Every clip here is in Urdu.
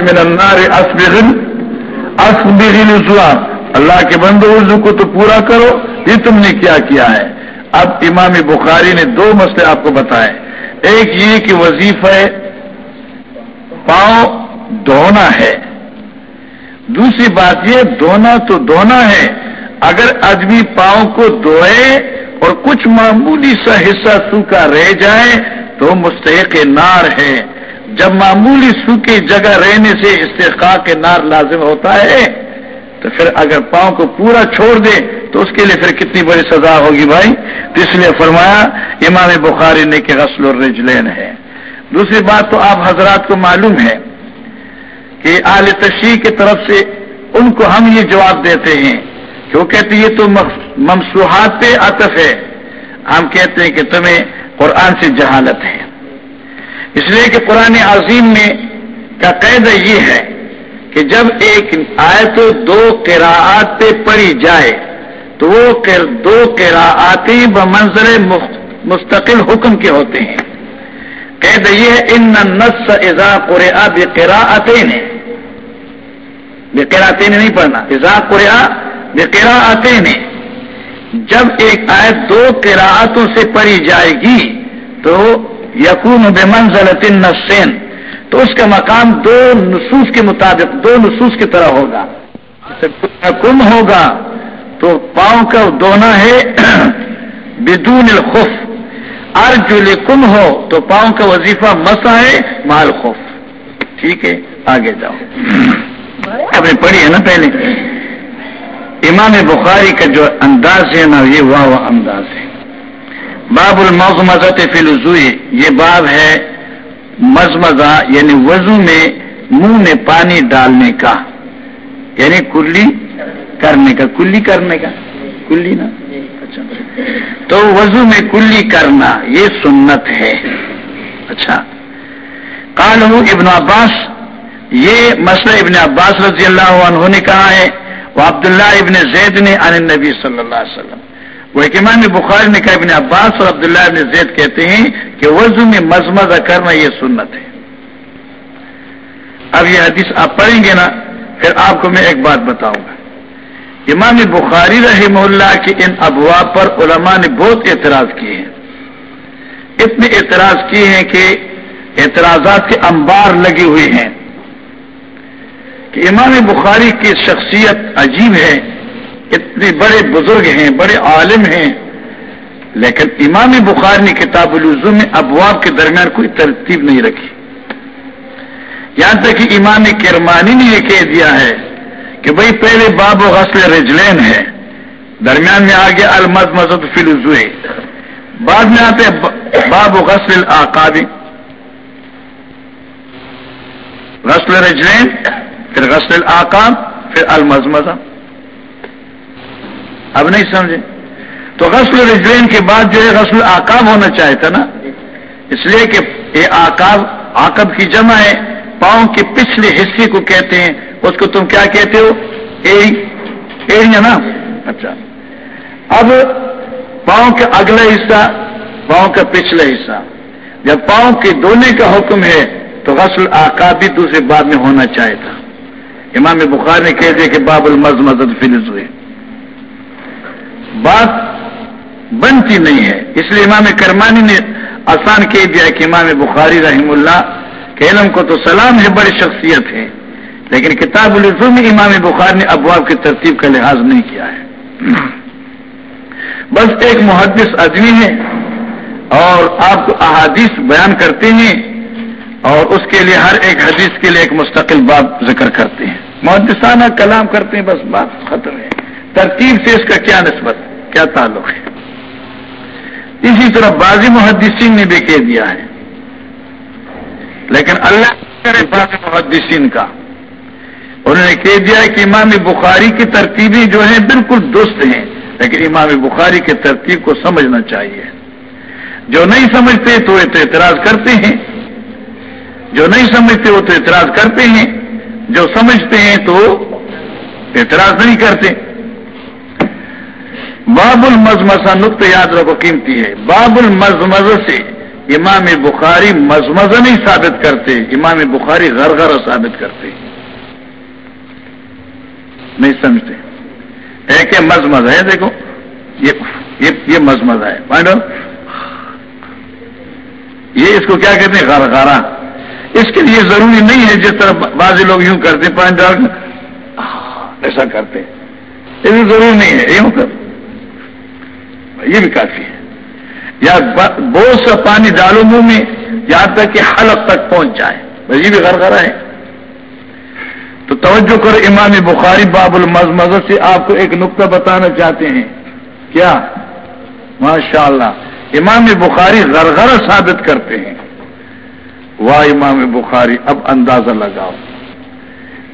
من النار اسبغن اسبغن اسلام اللہ کے بندو وضو کو تو پورا کرو، یہ تم نے کیا کیا ہے؟ اب امام بخاری نے دو مسئلے آپ کو بتائے۔ ایک یہ کہ وظیفہ پاؤں دھونا ہے۔ دوسری بات یہ، دھونا تو دھونا ہے۔ اگر آدمی پاؤں کو دھوئے اور کچھ معمولی سا حصہ سوکھا رہ جائے تو مستحق نار ہے۔ جب معمولی سوکھی جگہ رہنے سے استحقاق نار لازم ہوتا ہے، تو پھر اگر پاؤں کو پورا چھوڑ دے تو اس کے لیے پھر کتنی بڑی سزا ہوگی بھائی؟ تو اس لیے فرمایا، امام بخاری نے کہ غسل الرجلین ہے۔ دوسری بات تو آپ حضرات کو معلوم ہے کہ آل تشریح کی طرف سے ان کو ہم یہ جواب دیتے ہیں کہ وہ کہتے یہ تو ممسوحات پہ عطف ہے۔ ہم کہتے ہیں کہ تمہیں قرآن سے جہالت ہے۔ اس لیے کہ قرآن عظیم میں کا قید یہ ہے کہ جب ایک آیت دو قراعات پہ پڑی جائے تو وہ دو قراعاتی بمنظر مستقل حکم کے ہوتے ہیں۔ قید یہ ہے، ان نس ازا قرآ بے قراعتیں نہیں پڑھنا ازا قرآ بے جب ایک آیت دو قراعتوں سے پڑھی جائے گی تو یقون بے منزل نسین تو اس کا مقام دو نصوص کے مطابق، دو نصوص کی طرح ہوگا۔ کم ہوگا، تو پاؤں کا دونا ہے، بدون الخف۔ ارجل کم ہو، تو پاؤں کا وظیفہ مسا ہے مال خوف ٹھیک ہے، آگے جاؤ۔ ابھی پڑھی ہے نا پہلے؟ امام بخاری کا جو انداز ہے نا، یہ واہ انداز ہے۔ باب المزمزت فی الوضو یہ باب ہے مزمزہ یعنی وضو میں منہ میں پانی ڈالنے کا یعنی کلی کرنے کا، کلی کرنے کا، کلی نا؟ اچھا۔ تو وضو میں کلی کرنا، یہ سنت ہے۔ اچھا۔ کال ابن عباس، یہ مسئلہ ابن عباس رضی اللہ عنہ نے کہا ہے وہ عبداللہ ابن زید نے ان نبی صلی اللہ علیہ وسلم وہ امام بخاری نے کہا ابن عباس اور عبداللہ ابن زید کہتے ہیں کہ وضو میں مزمزہ کرنا یہ سنت ہے۔ اب یہ حدیث آپ پڑھیں گے نا، پھر آپ کو میں ایک بات بتاؤں گا۔ امام بخاری رحمہ اللہ کے ان ابواب پر علماء نے بہت اعتراض کیے ہیں۔ اتنے اعتراض کیے ہیں کہ اعتراضات کے انبار لگے ہوئے ہیں۔ کہ امام بخاری کی شخصیت عجیب ہے۔ اتنے بڑے بزرگ ہیں، بڑے عالم ہیں۔ لیکن امام بخار نے کتاب العزو میں ابواب کے درمیان کوئی ترتیب نہیں رکھی۔ یہاں تک کہ امام کرمانی نے یہ کہہ دیا ہے کہ بھائی پہلے باب و غسل رجلین ہے۔ درمیان میں آگے المد مزد فلزو بعد میں آتے باب و غسل العقابی غسل رجلین، پھر غسل العقاب پھر المزمزہ اب نہیں سمجھے؟ تو غسل رجلین کے بعد جو ہے غسل آکاب ہونا چاہے تھا نا؟ اس لیے کہ یہ آکاب آکب کی جمع ہے، پاؤں کے پچھلے حصے کو کہتے ہیں۔ اس کو تم کیا کہتے ہو؟ ایڑیاں نا؟ اچھا۔ اب پاؤں کا اگلا حصہ، پاؤں کا پچھلا حصہ۔ جب پاؤں کے دھونے کا حکم ہے، تو غسل آکاب بھی دوسرے بعد میں ہونا چاہے تھا امام بخار نے کہہ دیا کہ باب المز مزد فلز ہوئے بات بنتی نہیں ہے۔ اس لیے امام کرمانی نے آسان کہہ دیا کہ امام بخاری رحم اللہ کے علم کو تو سلام ہے، بڑی شخصیت ہے۔ لیکن کتاب الزو میں امام بخار نے ابواب کی ترتیب کا لحاظ نہیں کیا ہے۔ بس ایک محدث آدمی ہے اور آپ کو احادیث بیان کرتے ہیں اور اس کے لیے ہر ایک حدیث کے لیے ایک مستقل باب ذکر کرتے ہیں۔ محدثانہ کلام کرتے ہیں، بس بات ختم ہے۔ ترتیب سے اس کا کیا نسبت؟ کیا تعلق ہے؟ اسی طرح بازی محدثین نے بھی کہہ دیا ہے۔ لیکن اللہ کرے بازی محدثین کا۔ انہوں نے کہہ دیا ہے کہ امام بخاری کی ترتیبیں جو ہیں بالکل درست ہیں، لیکن امام بخاری کی ترتیب کو سمجھنا چاہیے۔ جو نہیں سمجھتے تو اعتراض کرتے ہیں۔ جو نہیں سمجھتے وہ تو اعتراض کرتے ہیں۔ جو سمجھتے ہیں تو اعتراض نہیں کرتے۔ باب المزمسا نقطہ یاد رکھو، قیمتی ہے۔ باب المزمز سے امام بخاری مزمزہ نہیں ثابت کرتے، امام بخاری غر ثابت کرتے۔ نہیں سمجھتے۔ ایک ہے ہے، دیکھو، یہ مزمز ہے۔ مائنڈو یہ اس کو کیا کہتے ہیں؟ غر غارہ اس کے لیے ضروری نہیں ہے جس طرح بعض لوگ یوں کرتے پانی ڈال ایسا کرتے یہ ضروری نہیں ہے، یوں کر یہ بھی کافی ہے۔ یا بہت سا پانی ڈالو منہ میں، یہاں تک کہ حلق تک پہنچ جائے۔ بس یہ بھی غرغرا ہے۔ تو توجہ کر امام بخاری باب المز سے آپ کو ایک نقطہ بتانا چاہتے ہیں۔ کیا؟ ماشاء اللہ امام بخاری غرغرہ ثابت کرتے ہیں۔ واہ امام بخاری، اب اندازہ لگاؤ۔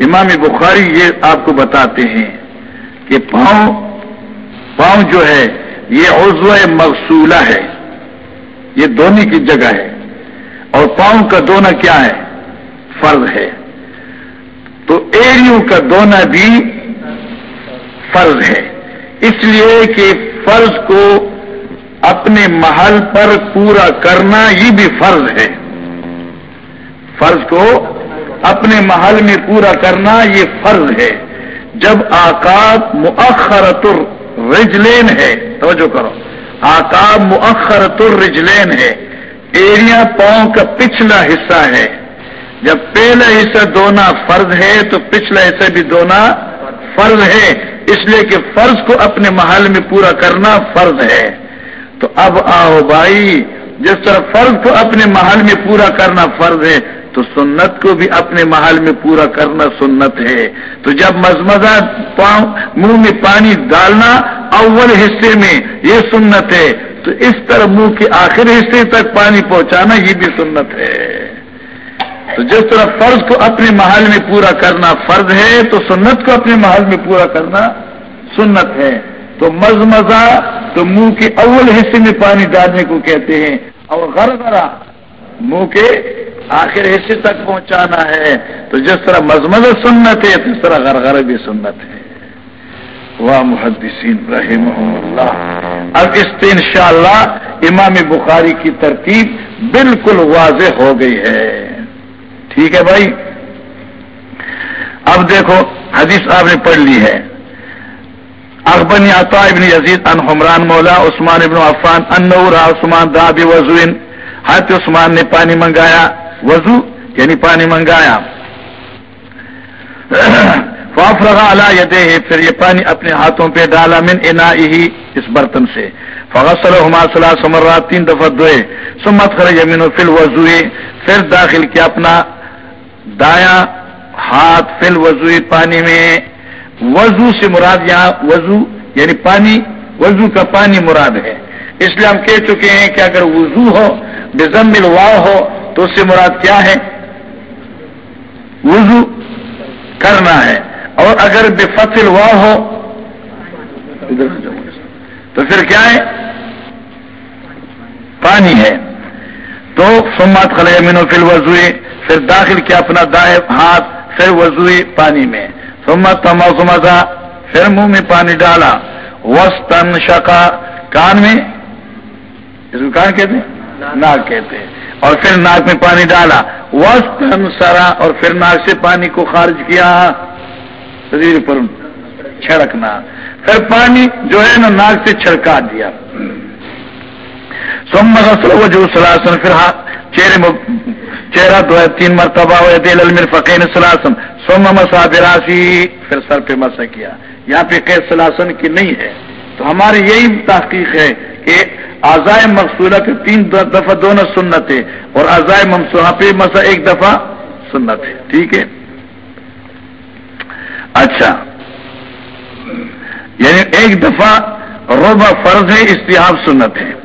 امام بخاری یہ آپ کو بتاتے ہیں کہ پاؤں پاؤں جو ہے یہ عضو مقصولہ ہے۔ یہ دونوں کی جگہ ہے۔ اور پاؤں کا دونا کیا ہے؟ فرض ہے۔ تو ایڑیوں کا دونا بھی فرض ہے۔ اس لیے کہ فرض کو اپنے محل پر پورا کرنا یہ بھی فرض ہے۔ فرض کو اپنے محل میں پورا کرنا یہ فرض ہے۔ جب آکاب مؤخرت الرجلین ہے توجہ کرو۔ آکاب مؤخرت الرجلین ہے ایریا پاؤں کا پچھلا حصہ ہے۔ جب پہلا حصہ دونا فرض ہے، تو پچھلا حصہ بھی دونا فرض ہے۔ اس لیے کہ فرض کو اپنے محل میں پورا کرنا فرض ہے۔ تو اب آؤ بھائی، جس طرح فرض کو اپنے محل میں پورا کرنا فرض ہے تو سنت کو بھی اپنے محل میں پورا کرنا سنت ہے۔ تو جب مزمزہ پاؤں منہ میں پانی ڈالنا اول حصے میں یہ سنت ہے۔ تو اس طرح منہ کے آخر حصے تک پانی پہنچانا یہ بھی سنت ہے۔ تو جس طرح فرض کو اپنے محل میں پورا کرنا فرض ہے، تو سنت کو اپنے محل میں پورا کرنا سنت ہے۔ تو مزمزہ تو منہ کے اول حصے میں پانی ڈالنے کو کہتے ہیں۔ اور غر غرا منہ کے آخر حصے تک پہنچانا ہے۔ تو جس طرح مزمز سنت ہے اس طرح غرغر بھی سنت ہے۔ واہ محدثین رحم اللہ اب اس سے انشاءاللہ امام بخاری کی ترتیب بالکل واضح ہو گئی ہے۔ ٹھیک ہے بھائی؟ اب دیکھو، حدیث آپ نے پڑھ لی ہے۔ اخبنی عطا ابن یزید ان حمران مولا عثمان ابن عفان ان عثمان دابی وزوین حضرت عثمان نے پانی منگایا۔ وضو یعنی پانی منگایا۔ فاف رگا پھر یہ پانی اپنے ہاتھوں پہ ڈالا، من انا ہی اس برتن سے۔ فغسل ہما صلاح سمرا تین دفعہ دھوئے سمت خر یمین فل وضو پھر داخل کیا اپنا دایا ہاتھ فل وضو پانی میں۔ وضو سے مراد یہاں وضو یعنی پانی، وضو کا پانی مراد ہے۔ اس لیے ہم کہہ چکے ہیں کہ اگر وضو ہو بزم الوا ہو تو اس سے مراد کیا ہے؟ وضو کرنا ہے۔ اور اگر بے فصل ہوا ہو تو پھر کیا ہے؟ پانی ہے۔ تو سمات خلے امین و فل وضو پھر داخل کیا اپنا دائیں ہاتھ، پھر وضو پانی میں۔ سمت تما سمتا پھر منہ میں پانی ڈالا۔ وسطن شکا کان میں۔ اس کو کان کہتے ہیں؟ ناک کہتے ہیں۔ اور پھر ناک میں پانی ڈالا۔ وسط سرا، اور پھر ناک سے پانی کو خارج کیا۔ شریر پر چھڑکنا۔ پھر پانی جو ہے نا ناک سے چھڑکا دیا۔ سوم وجہ سلاسن پھر چہرے چہرہ دو ہے، تین مرتبہ ہوئے دل المر فقین سلاسن سوم مسا براسی پھر سر پہ مسا کیا۔ یہاں پہ قید سلاسن کی نہیں ہے۔ تو ہماری یہی تحقیق ہے کہ آزائے مقصولہ کے تین دفعہ دونوں سنت ہے اور آزائے ممسوحہ پہ مسا ایک دفعہ سنت ہے۔ ٹھیک ہے؟ اچھا۔ یعنی ایک دفعہ روبہ فرض ہے استحاب سنت ہے۔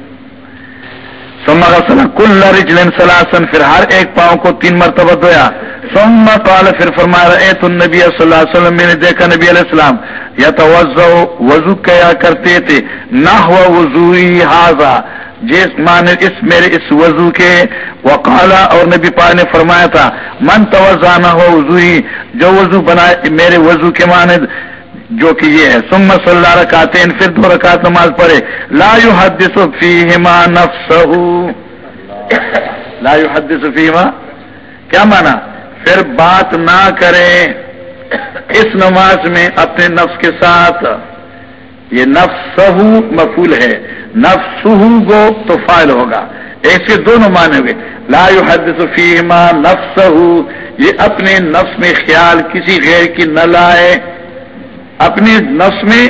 سما کل رجلن سلاسن پھر ہر ایک پاؤں کو تین مرتبہ دھویا۔ سوما قال، پھر فرمایا اے تو نبی صلی اللہ علیہ وسلم، میں نے دیکھا نبی علیہ السلام۔ یا تو وضو کیا کرتے تھے نہ ہوا وضو حاضا جس مان اس میرے اس وضو کے۔ وقالا اور نبی پا نے فرمایا تھا، من توزہ نہ ہو وضو جو وضو بنائے، میرے وضو کے مانند جو کہ یہ ہے۔ سم صلی اللہ رکھاتے پھر دو رکعت نماز پڑھے۔ لا حدث فیہما نفسہ لا يحدث فیما کیا مانا؟ پھر بات نہ کریں۔ اس نماز میں اپنے نفس کے ساتھ۔ یہ نفس مفول ہے۔ نفس گو تو فائل ہوگا۔ ایسے دونوں معنی ہوئے لا يحدث فیما نفس یہ اپنے نفس میں خیال کسی غیر کی نہ لائے۔ اپنے نفس میں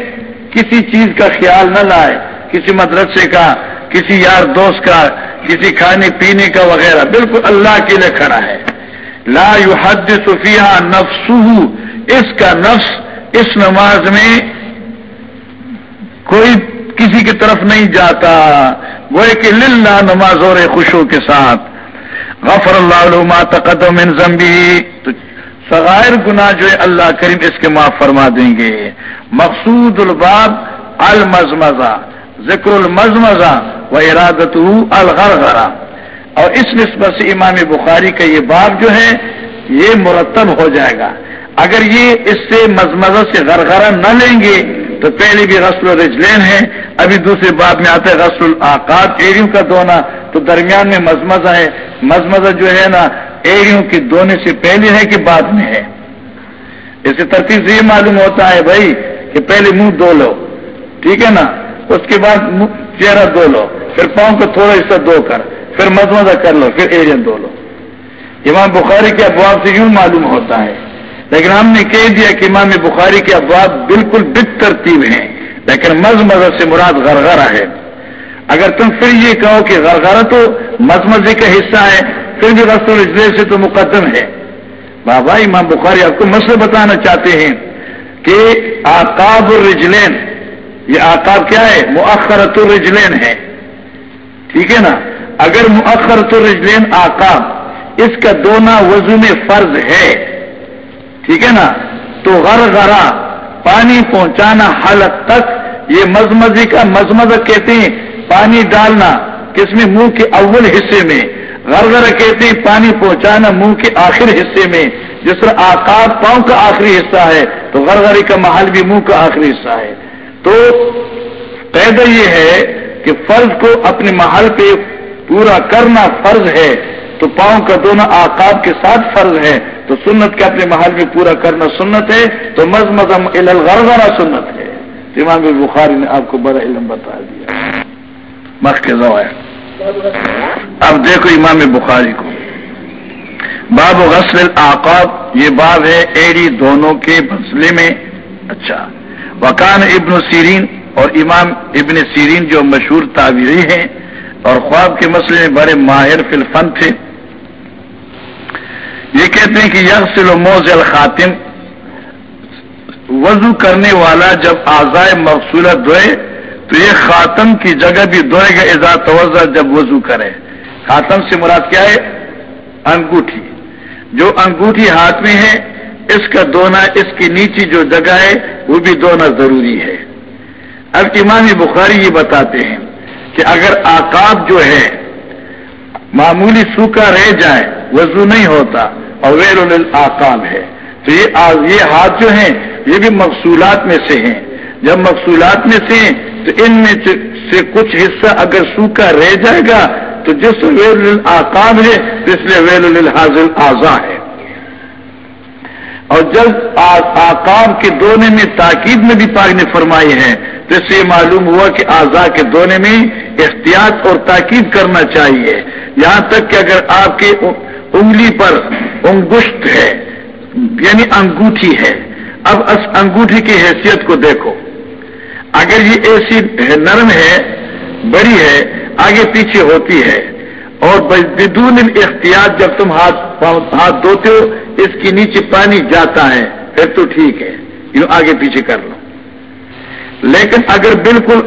کسی چیز کا خیال نہ لائے، کسی مدرسے کا، کسی یار دوست کا، کسی کھانے پینے کا وغیرہ۔ بالکل اللہ کے لیے کھڑا ہے۔ لا يحدث فیہا نفسہ اس کا نفس اس نماز میں کوئی کسی کی طرف نہیں جاتا۔ وہ کہ للہ نماز اور خوشو کے ساتھ۔ غفر اللہ ما تقدم من ذنبی تو سغائر گناہ جو ہے اللہ کریم اس کے معاف فرما دیں گے۔ مقصود الباب المزمزہ، ذکر المزمزہ و ارادت الغرغرہ۔ اور اس نسبت سے امام بخاری کا یہ باب جو ہے، یہ مرتب ہو جائے گا۔ اگر یہ اس سے مزمزہ سے غرغرہ نہ لیں گے، تو پہلے بھی غسل الرجلین ہے ابھی دوسرے بات میں آتا ہے غسل العقاد ایریوں کا دونا تو درمیان میں مزمزہ ہے۔ مزمزہ جو ہے نا ایریوں کے دونے سے پہلے ہے کہ بعد میں ہے۔ اسے ترتیب سے یہ معلوم ہوتا ہے بھائی کہ پہلے منہ دو لو، ٹھیک ہے نا؟ اس کے بعد چہرہ دو لو، پھر پاؤں کو تھوڑا حصہ دو کر، پھر مزمزہ کر لو، پھر ایرین دو لو۔ امام بخاری کے ابواب سے یوں معلوم ہوتا ہے۔ لیکن ہم نے کہہ دیا کہ امام بخاری کے ابواب بالکل بت ترتیب ہیں، لیکن مزمزہ سے مراد غرغرہ ہے۔ اگر تم پھر یہ کہو کہ غرغرہ تو مزمزے کا حصہ ہے پھر بھی رسول اجلے سے تو مقدم ہے۔ بابا امام بخاری آپ کو مسئلہ بتانا چاہتے ہیں کہ آکاب الرجلین، یہ آکاب کیا ہے؟ مؤخرت الرجلین ہے۔ ٹھیک ہے نا؟ اگر مؤخرت الرجلین آکاب اس کا دونا وضو میں فرض ہے۔ ٹھیک ہے نا؟ تو غر غرا پانی پہنچانا حلق تک، یہ مزمزی کا مزمز کہتے ہیں، پانی ڈالنا، کس میں؟ منہ کے اول حصے میں۔ غرغر کہتے ہیں، پانی پہنچانا منہ کے آخر حصے میں، جس طرح آکار پاؤں کا آخری حصہ ہے، تو غرغری کا محل بھی منہ کا آخری حصہ ہے۔ تو پیدا یہ ہے کہ فرض کو اپنے محل پہ پورا کرنا فرض ہے، تو پاؤں کا دونوں آکاب کے ساتھ فرض ہے۔ تو سنت کے اپنے محل میں پورا کرنا سنت ہے، تو مز مزم غرغرہ سنت ہے۔ امام بخاری نے آپ کو بڑا علم بتا دیا۔ مخ کے اب دیکھو امام بخاری کو۔ باب غسل العقاب یہ باب ہے ایڑی دونوں کے مسئلے میں۔ اچھا۔ وکان ابن سیرین اور امام ابن سیرین جو مشہور تعبیری ہیں، اور خواب کے مسئلے میں بڑے ماہر فی الفن تھے۔ یہ کہتے ہیں کہ یغسل موز الخاتم۔ وضو کرنے والا جب آزائے مقصولہ دھوئے تو یہ خاتم کی جگہ بھی دھوئے گا اضا توجہ جب وضو کرے۔ خاتم سے مراد کیا ہے؟ انگوٹھی۔ جو انگوٹھی ہاتھ میں ہے، اس کا دونا، اس کی نیچی جو جگہ ہے، وہ بھی دونا ضروری ہے۔ اب امام بخاری یہ بتاتے ہیں کہ اگر آکاب جو ہے، معمولی سوکھا رہ جائے، وضو نہیں ہوتا، اور ویر الآکاب ہے۔ تو یہ ہاتھ جو ہیں، یہ بھی مقصولات میں سے ہیں۔ جب مقصولات میں سے ہیں تو ان میں سے کچھ حصہ اگر سوکھا رہ جائے گا، تو جس ویل الآکاب ہے تو اس لیے ویل الحاظل آزا ہے۔ اور جب آکاب کے دونے میں تاکید میں بھی پاک نے فرمائی ہے، تو اس سے معلوم ہوا کہ آزا کے دونے میں احتیاط اور تاکید کرنا چاہیے۔ یہاں تک کہ اگر آپ کے انگلی پر انگشت ہے یعنی انگوٹھی ہے، اب اس انگوٹھی کی حیثیت کو دیکھو۔ اگر یہ ایسی نرم ہے، بڑی ہے، آگے پیچھے ہوتی ہے، اور بدون احتیاط جب تم ہاتھ ہاتھ دھوتے ہو، اس کی نیچے پانی جاتا ہے، پھر تو ٹھیک ہے، یوں آگے پیچھے کر لو۔ لیکن اگر بالکل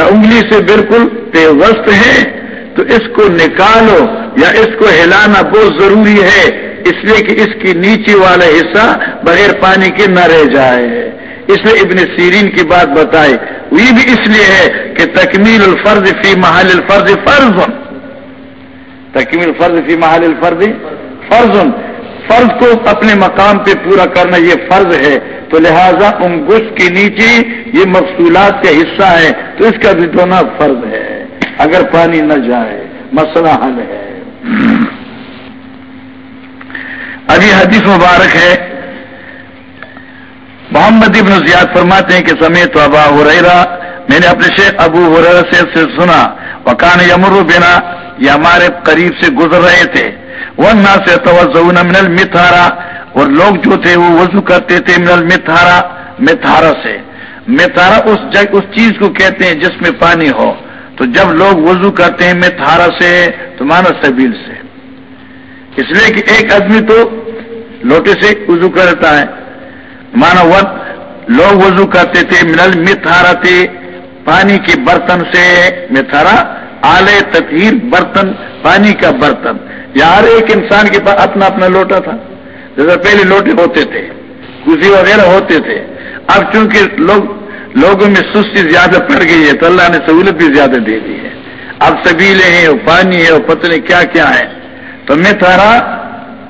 انگلی سے بالکل پیوست ہے، تو اس کو نکالو یا اس کو ہلانا بہت ضروری ہے، اس لیے کہ اس کی نیچے والا حصہ بغیر پانی کے نہ رہ جائے۔ اس لیے ابن سیرین کی بات بتائی یہ بھی اس لیے ہے کہ تکمیل الفرض فی محل الفرض فرض۔ تکمیل فرض فی محل الفرض فرض۔ فرض کو اپنے مقام پہ پورا کرنا یہ فرض ہے۔ تو لہذا انگوش کے نیچے یہ مقصولات کا حصہ ہے۔ تو اس کا بھی دھونا فرض ہے۔ اگر پانی نہ جائے، مسئلہ حل ہے۔ ابھی حدیث مبارک ہے۔ محمد ابن زیاد فرماتے ہیں کہ سمیت ابا ہریرا میں نے اپنے شیخ ابو ہریرا سے سنا۔ وکان یمر بنا، یہ ہمارے قریب سے گزر رہے تھے۔ وہ نہ سے توجہ من المتھارا اور لوگ جو تھے وہ وضو کرتے تھے من المتھارا متھارا سے۔ متھارا اس جگ، اس چیز کو کہتے ہیں جس میں پانی ہو۔ تو جب لوگ وضو کرتے ہیں متھارا سے، تو مانا سبیل سے۔ اس لیے کہ ایک آدمی تو لوٹے سے وضو کرتا ہے۔ مانا وقت لوگ وضو کرتے تھے منل متھارا تھے، پانی کے برتن سے متھارا، آلے تطہیر برتن، پانی کا برتن۔ یار ایک انسان کے پاس اپنا اپنا لوٹا تھا۔ جیسے پہلے لوٹے ہوتے تھے، کسی وغیرہ ہوتے تھے۔ اب چونکہ لوگ، لوگوں میں سستی زیادہ پڑ گئی ہے تو اللہ نے سہولت بھی زیادہ دے دی ہے۔ اب سبیلے ہیں پانی ہے پتہ نہیں کیا کیا ہے۔ تو میں تھارا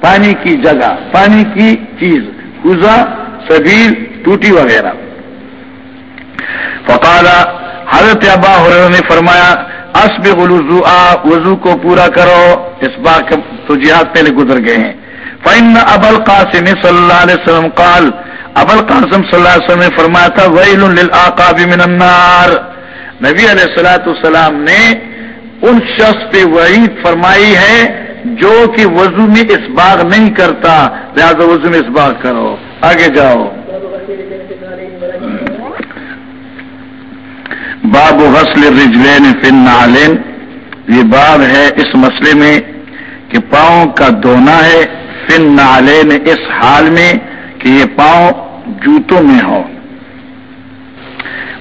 پانی کی جگہ، پانی کی چیز۔ گزا سبیل ٹوٹی وغیرہ۔ فقالا حضرت ابا نے فرمایا اسب الوضو وضو کو پورا کرو، اس بار تو جہاد پہلے گزر گئے ہیں۔ فن ابل قاسم صلی اللہ علیہ وسلم قال ابل قاسم صلی اللہ علیہ وسلم نے فرمایا تھا، ویل للعقاب من النار۔ نبی علیہ السلاۃ السلام نے ان شخص پہ وعید فرمائی ہے، جو کہ وضو میں اس باغ نہیں کرتا۔ لہٰذا وضو میں اس باغ کرو۔ آگے جاؤ۔ باب غسل رجلین فن نالین یہ باب ہے اس مسئلے میں کہ پاؤں کا دھونا ہے فن نالین اس حال میں کہ یہ پاؤں جوتوں میں ہو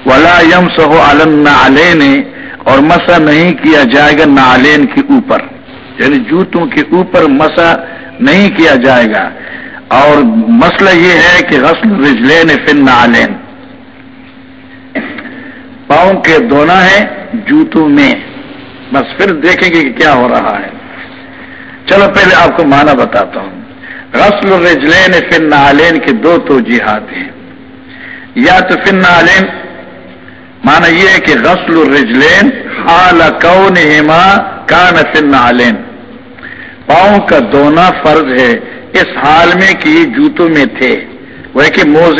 ولا یم سہو علم نالین اور مسا نہیں کیا جائے گا نالین کے اوپر۔ یعنی جوتوں کے اوپر مسا نہیں کیا جائے گا۔ اور مسئلہ یہ ہے کہ غسل رجلین فن نالین پاؤں کے دھونا ہے جوتوں میں۔ بس پھر دیکھیں گے کہ کیا ہو رہا ہے۔ چلو پہلے آپ کو مانا بتاتا ہوں۔ غسل رجلین فن نالین کے دو تو ہیں۔ یا تو فن نالین مانا یہ ہے کہ غسل الرجلین حال کون ہما کان فن نالین پاؤں کا دھونا فرض ہے۔ اس حال میں کہ یہ جوتوں میں تھے۔ وہ کہ موزے